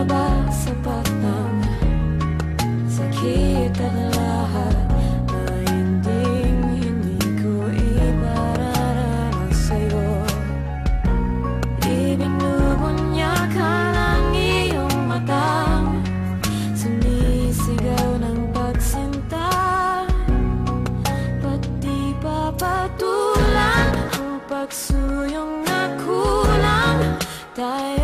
na ba sapat ng sakit at lahat na hinding hindi ko ipararanas sa'yo? Ibinubunya ka ng iyong mata Sumisigaw ng pagsinta Ba't di papatulan ang pagsuyong na kulang? Tayo